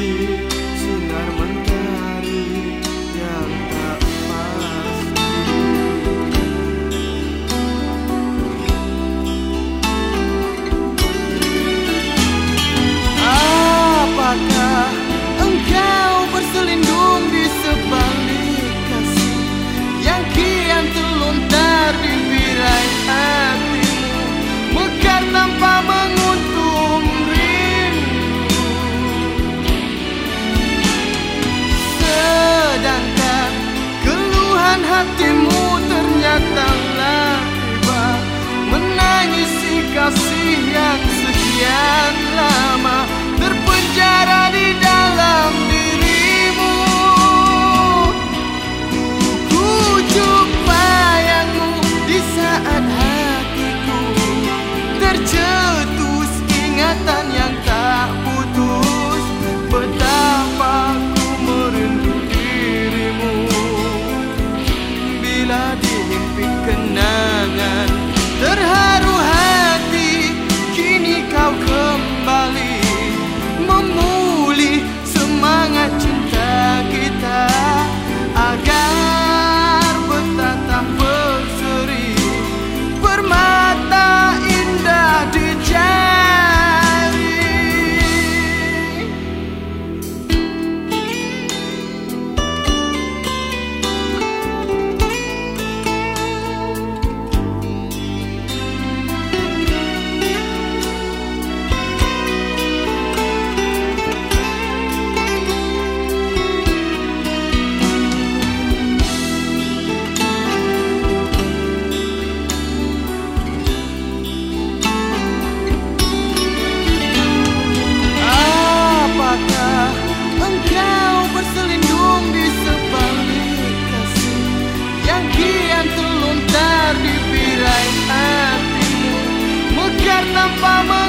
see. assim. Mom.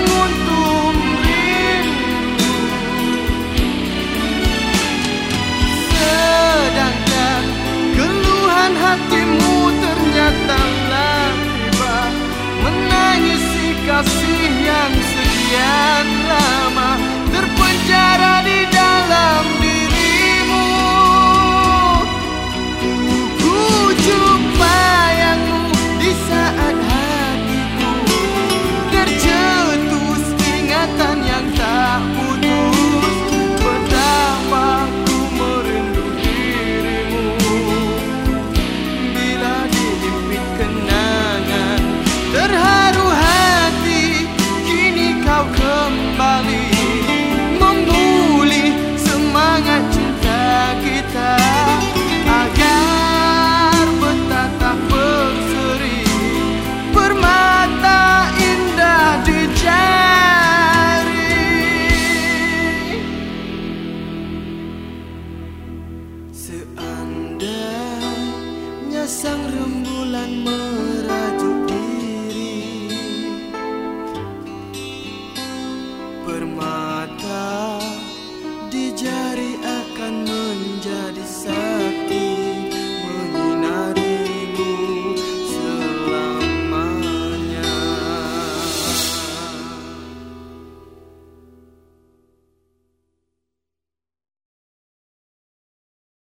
menjadi sakti